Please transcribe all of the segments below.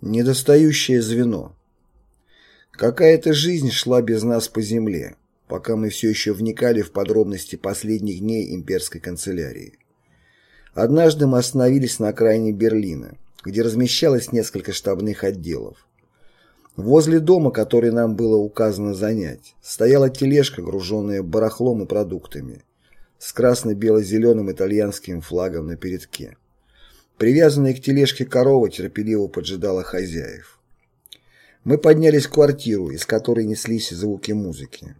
Недостающее звено. Какая-то жизнь шла без нас по земле, пока мы все еще вникали в подробности последних дней имперской канцелярии. Однажды мы остановились на окраине Берлина, где размещалось несколько штабных отделов. Возле дома, который нам было указано занять, стояла тележка, груженная барахлом и продуктами, с красно-бело-зеленым итальянским флагом на передке. Привязанная к тележке корова терпеливо поджидала хозяев. Мы поднялись в квартиру, из которой неслись звуки музыки.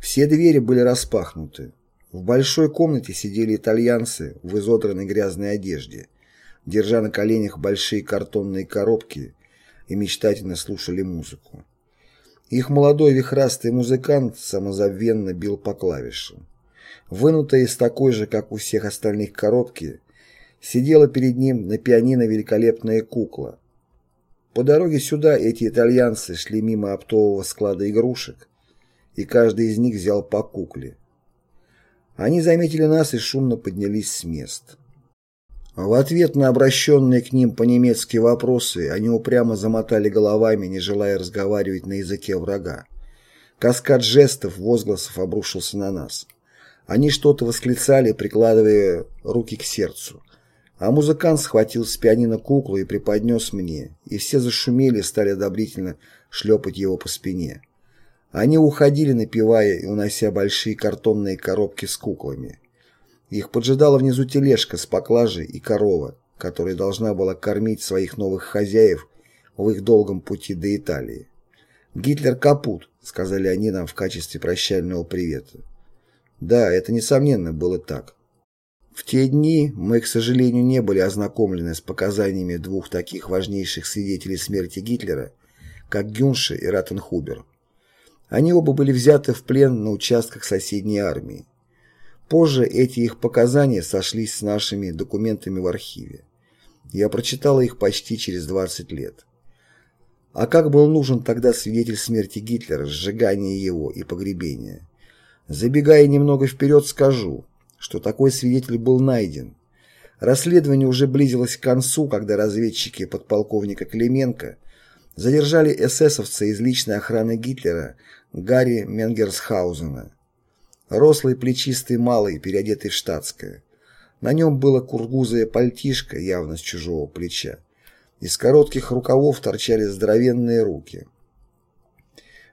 Все двери были распахнуты. В большой комнате сидели итальянцы в изодранной грязной одежде, держа на коленях большие картонные коробки и мечтательно слушали музыку. Их молодой вихрастый музыкант самозабвенно бил по клавишам. Вынутая из такой же, как у всех остальных коробки, Сидела перед ним на пианино великолепная кукла. По дороге сюда эти итальянцы шли мимо оптового склада игрушек, и каждый из них взял по кукле. Они заметили нас и шумно поднялись с мест. В ответ на обращенные к ним по-немецки вопросы они упрямо замотали головами, не желая разговаривать на языке врага. Каскад жестов, возгласов обрушился на нас. Они что-то восклицали, прикладывая руки к сердцу. А музыкант схватил с пианино куклу и преподнес мне, и все зашумели и стали одобрительно шлепать его по спине. Они уходили, напевая и унося большие картонные коробки с куклами. Их поджидала внизу тележка с поклажей и корова, которая должна была кормить своих новых хозяев в их долгом пути до Италии. «Гитлер капут», — сказали они нам в качестве прощального привета. Да, это, несомненно, было так. В те дни мы, к сожалению, не были ознакомлены с показаниями двух таких важнейших свидетелей смерти Гитлера, как Гюнше и Ратенхубер. Они оба были взяты в плен на участках соседней армии. Позже эти их показания сошлись с нашими документами в архиве. Я прочитала их почти через 20 лет. А как был нужен тогда свидетель смерти Гитлера, сжигания его и погребения? Забегая немного вперед, скажу – что такой свидетель был найден. Расследование уже близилось к концу, когда разведчики подполковника Клименко задержали эсэсовца из личной охраны Гитлера Гарри Менгерсхаузена. Рослый, плечистый, малый, переодетый в штатское. На нем было кургузое пальтишко, явно с чужого плеча. Из коротких рукавов торчали здоровенные руки.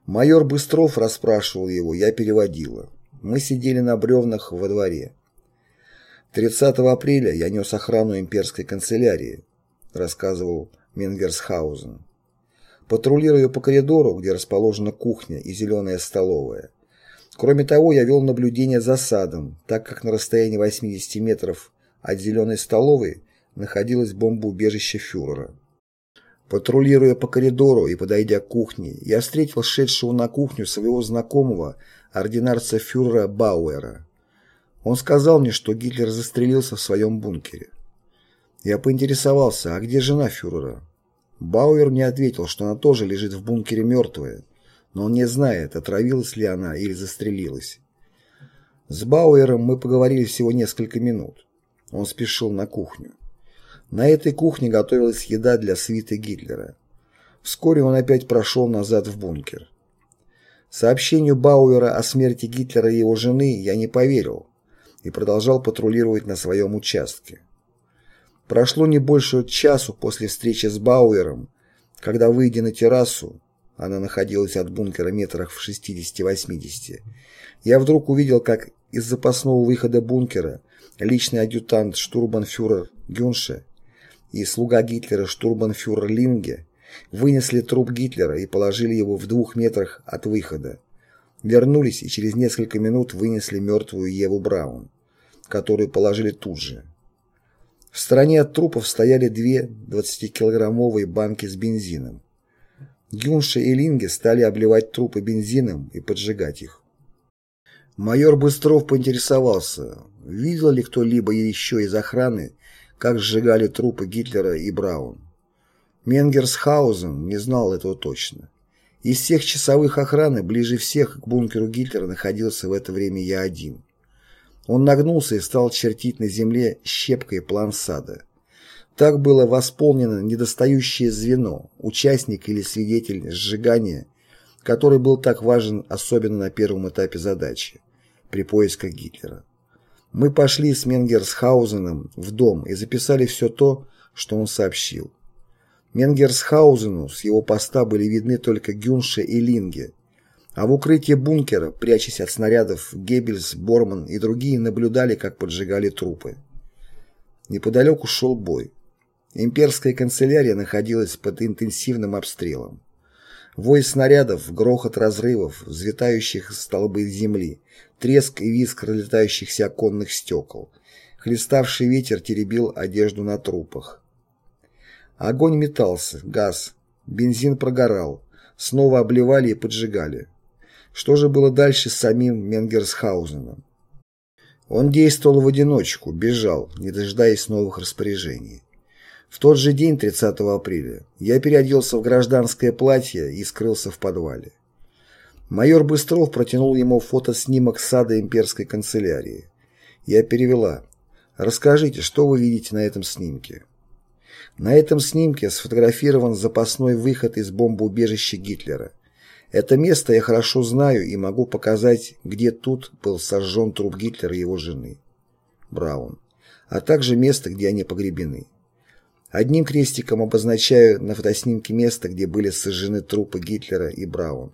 Майор Быстров расспрашивал его, я переводила. Мы сидели на бревнах во дворе. 30 апреля я нес охрану имперской канцелярии, рассказывал Мингерсхаузен. Патрулируя по коридору, где расположена кухня и зеленая столовая. Кроме того, я вел наблюдение за садом, так как на расстоянии 80 метров от зеленой столовой находилось бомбоубежище фюрера. Патрулируя по коридору и подойдя к кухне, я встретил шедшего на кухню своего знакомого ординарца фюрера Бауэра. Он сказал мне, что Гитлер застрелился в своем бункере. Я поинтересовался, а где жена фюрера? Бауэр мне ответил, что она тоже лежит в бункере мертвая, но он не знает, отравилась ли она или застрелилась. С Бауэром мы поговорили всего несколько минут. Он спешил на кухню. На этой кухне готовилась еда для свиты Гитлера. Вскоре он опять прошел назад в бункер. Сообщению Бауэра о смерти Гитлера и его жены я не поверил, и продолжал патрулировать на своем участке. Прошло не больше часу после встречи с Бауэром, когда, выйдя на террасу, она находилась от бункера метрах в 60-80, я вдруг увидел, как из запасного выхода бункера личный адъютант штурбанфюрер Гюнше и слуга Гитлера штурбанфюрер Линге вынесли труп Гитлера и положили его в двух метрах от выхода, Вернулись и через несколько минут вынесли мертвую Еву Браун, которую положили тут же. В стороне от трупов стояли две 20-килограммовые банки с бензином. Гюнша и Линге стали обливать трупы бензином и поджигать их. Майор Быстров поинтересовался, видел ли кто-либо еще из охраны, как сжигали трупы Гитлера и Браун. Менгерсхаузен не знал этого точно. Из всех часовых охраны ближе всех к бункеру Гитлера находился в это время я один. Он нагнулся и стал чертить на земле щепкой план сада. Так было восполнено недостающее звено, участник или свидетель сжигания, который был так важен особенно на первом этапе задачи, при поисках Гитлера. Мы пошли с Менгерсхаузеном в дом и записали все то, что он сообщил. Менгерсхаузену с его поста были видны только Гюнше и Линге, а в укрытии бункера, прячась от снарядов, Геббельс, Борман и другие наблюдали, как поджигали трупы. Неподалеку шел бой. Имперская канцелярия находилась под интенсивным обстрелом. Вой снарядов, грохот разрывов, взлетающих столбы земли, треск и визг разлетающихся оконных стекол. Хлеставший ветер теребил одежду на трупах. Огонь метался, газ, бензин прогорал, снова обливали и поджигали. Что же было дальше с самим Менгерсхаузеном? Он действовал в одиночку, бежал, не дожидаясь новых распоряжений. В тот же день, 30 апреля, я переоделся в гражданское платье и скрылся в подвале. Майор Быстров протянул ему фотоснимок сада имперской канцелярии. Я перевела. «Расскажите, что вы видите на этом снимке?» На этом снимке сфотографирован запасной выход из бомбоубежища Гитлера. Это место я хорошо знаю и могу показать, где тут был сожжен труп Гитлера и его жены. Браун. А также место, где они погребены. Одним крестиком обозначаю на фотоснимке место, где были сожжены трупы Гитлера и Браун.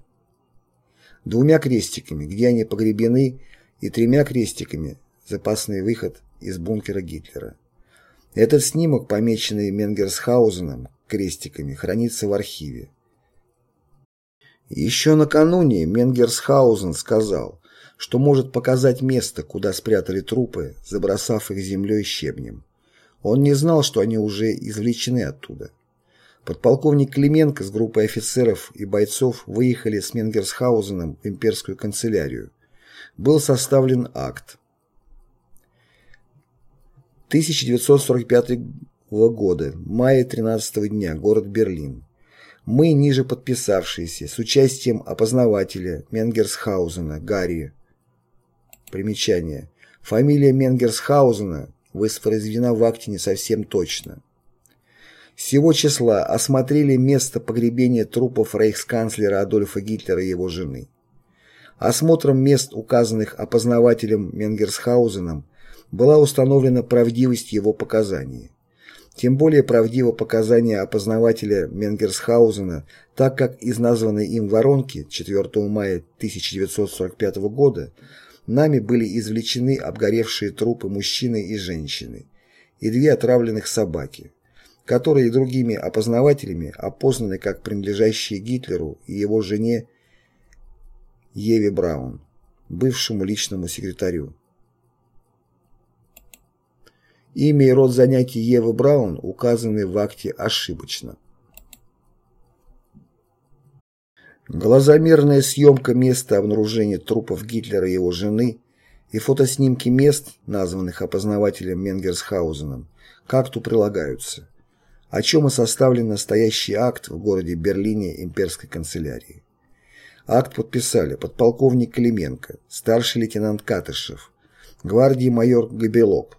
Двумя крестиками, где они погребены, и тремя крестиками запасный выход из бункера Гитлера. Этот снимок, помеченный Менгерсхаузеном крестиками, хранится в архиве. Еще накануне Менгерсхаузен сказал, что может показать место, куда спрятали трупы, забросав их землей и щебнем. Он не знал, что они уже извлечены оттуда. Подполковник Клименко с группой офицеров и бойцов выехали с Менгерсхаузеном в имперскую канцелярию. Был составлен акт. 1945 года, мая 13 дня, город Берлин. Мы, ниже подписавшиеся, с участием опознавателя Менгерсхаузена Гарри. Примечание. Фамилия Менгерсхаузена воспроизведена в акте не совсем точно. Сего числа осмотрели место погребения трупов рейхсканцлера Адольфа Гитлера и его жены. Осмотром мест, указанных опознавателем Менгерсхаузеном, была установлена правдивость его показаний. Тем более правдиво показания опознавателя Менгерсхаузена, так как из названной им воронки 4 мая 1945 года нами были извлечены обгоревшие трупы мужчины и женщины и две отравленных собаки, которые другими опознавателями опознаны как принадлежащие Гитлеру и его жене Еве Браун, бывшему личному секретарю. Имя и род занятий Евы Браун указаны в акте ошибочно. Глазомерная съемка места обнаружения трупов Гитлера и его жены и фотоснимки мест, названных опознавателем Менгерсхаузеном, к акту прилагаются, о чем и составлен настоящий акт в городе Берлине имперской канцелярии. Акт подписали подполковник Клименко, старший лейтенант Катышев, гвардии майор Габелок,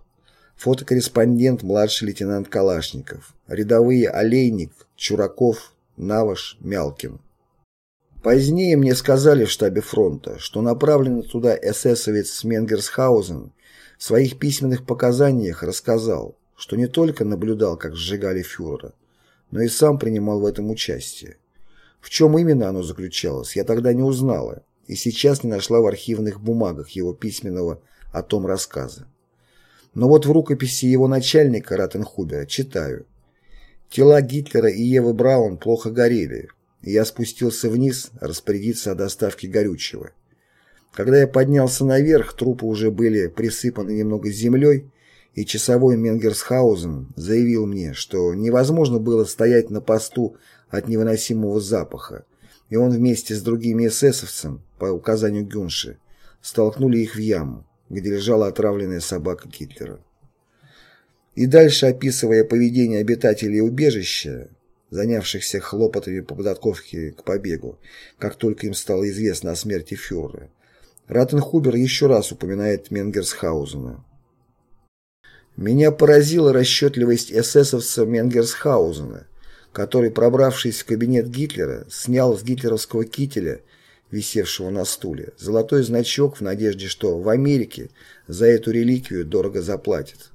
фотокорреспондент младший лейтенант Калашников, рядовые Олейник, Чураков, Наваш, Мялкин. Позднее мне сказали в штабе фронта, что направленный туда эсэсовец Менгерсхаузен в своих письменных показаниях рассказал, что не только наблюдал, как сжигали фюрера, но и сам принимал в этом участие. В чем именно оно заключалось, я тогда не узнала и сейчас не нашла в архивных бумагах его письменного о том рассказа. Но вот в рукописи его начальника Ратенхубера читаю. Тела Гитлера и Евы Браун плохо горели, и я спустился вниз распорядиться о доставке горючего. Когда я поднялся наверх, трупы уже были присыпаны немного землей, и часовой Менгерсхаузен заявил мне, что невозможно было стоять на посту от невыносимого запаха, и он вместе с другими эсэсовцем, по указанию Гюнши, столкнули их в яму где лежала отравленная собака Гитлера. И дальше, описывая поведение обитателей убежища, занявшихся хлопотами по подготовке к побегу, как только им стало известно о смерти фюрера, Ратенхубер еще раз упоминает Менгерсхаузена. Меня поразила расчетливость эсэсовца Менгерсхаузена, который, пробравшись в кабинет Гитлера, снял с гитлеровского кителя, висевшего на стуле, золотой значок в надежде, что в Америке за эту реликвию дорого заплатят.